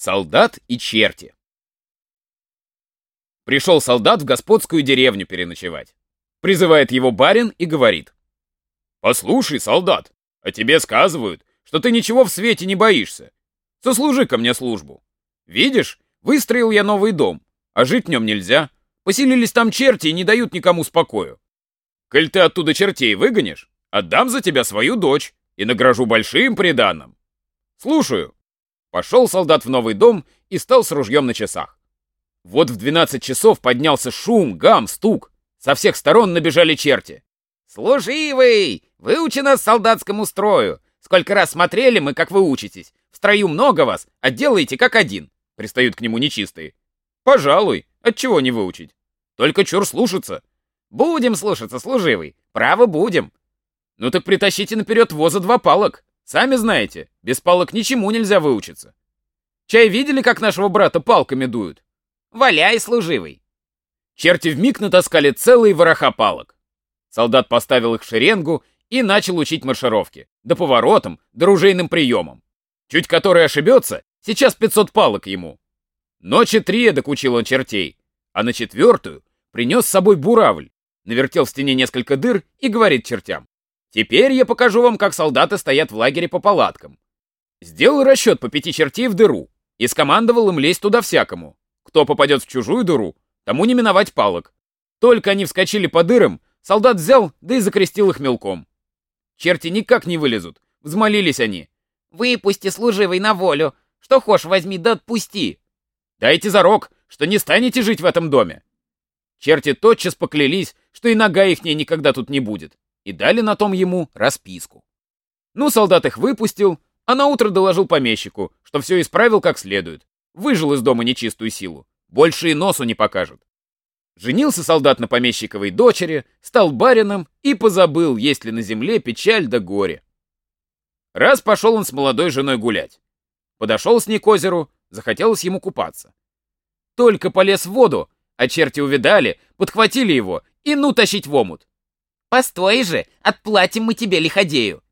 Солдат и черти. Пришел солдат в господскую деревню переночевать. Призывает его барин и говорит. «Послушай, солдат, а тебе сказывают, что ты ничего в свете не боишься. Сослужи ко мне службу. Видишь, выстроил я новый дом, а жить в нем нельзя. Поселились там черти и не дают никому спокою. Коль ты оттуда чертей выгонишь, отдам за тебя свою дочь и награжу большим приданым. Слушаю. Пошел солдат в новый дом и стал с ружьем на часах. Вот в 12 часов поднялся шум, гам, стук. Со всех сторон набежали черти. «Служивый! Выучи нас солдатскому строю! Сколько раз смотрели мы, как вы учитесь! В строю много вас, а делаете как один!» Пристают к нему нечистые. «Пожалуй, отчего не выучить? Только чур слушаться!» «Будем слушаться, служивый! Право будем!» «Ну так притащите наперед воза два палок!» Сами знаете, без палок ничему нельзя выучиться. Чай видели, как нашего брата палками дуют? Валяй, служивый. Черти вмиг натаскали целые вороха палок. Солдат поставил их в шеренгу и начал учить маршировки, поворотам, да ружейным приемам. Чуть который ошибется, сейчас 500 палок ему. Ночи три эдак учил он чертей, а на четвертую принес с собой буравль, навертел в стене несколько дыр и говорит чертям. Теперь я покажу вам, как солдаты стоят в лагере по палаткам. Сделал расчет по пяти чертей в дыру и скомандовал им лезть туда всякому. Кто попадет в чужую дыру, тому не миновать палок. Только они вскочили по дырам, солдат взял, да и закрестил их мелком. Черти никак не вылезут, взмолились они. «Выпусти служивый на волю, что хошь возьми да отпусти. Дайте зарок, что не станете жить в этом доме». Черти тотчас поклялись, что и нога ихняя никогда тут не будет и дали на том ему расписку. Ну, солдат их выпустил, а на утро доложил помещику, что все исправил как следует. Выжил из дома нечистую силу. Больше и носу не покажут. Женился солдат на помещиковой дочери, стал барином и позабыл, есть ли на земле печаль да горе. Раз пошел он с молодой женой гулять. Подошел с ней к озеру, захотелось ему купаться. Только полез в воду, а черти увидали, подхватили его и ну тащить в омут. Постой же, отплатим мы тебе, лиходею.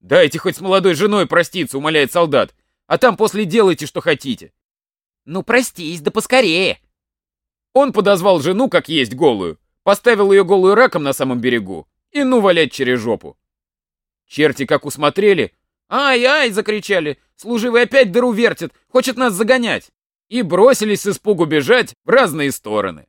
Дайте хоть с молодой женой проститься, умоляет солдат, а там после делайте, что хотите. Ну, простись, да поскорее. Он подозвал жену, как есть голую, поставил ее голую раком на самом берегу и ну валять через жопу. Черти как усмотрели, «Ай-ай!» — закричали, «служивый опять дыру вертит, хочет нас загонять!» и бросились с испугу бежать в разные стороны.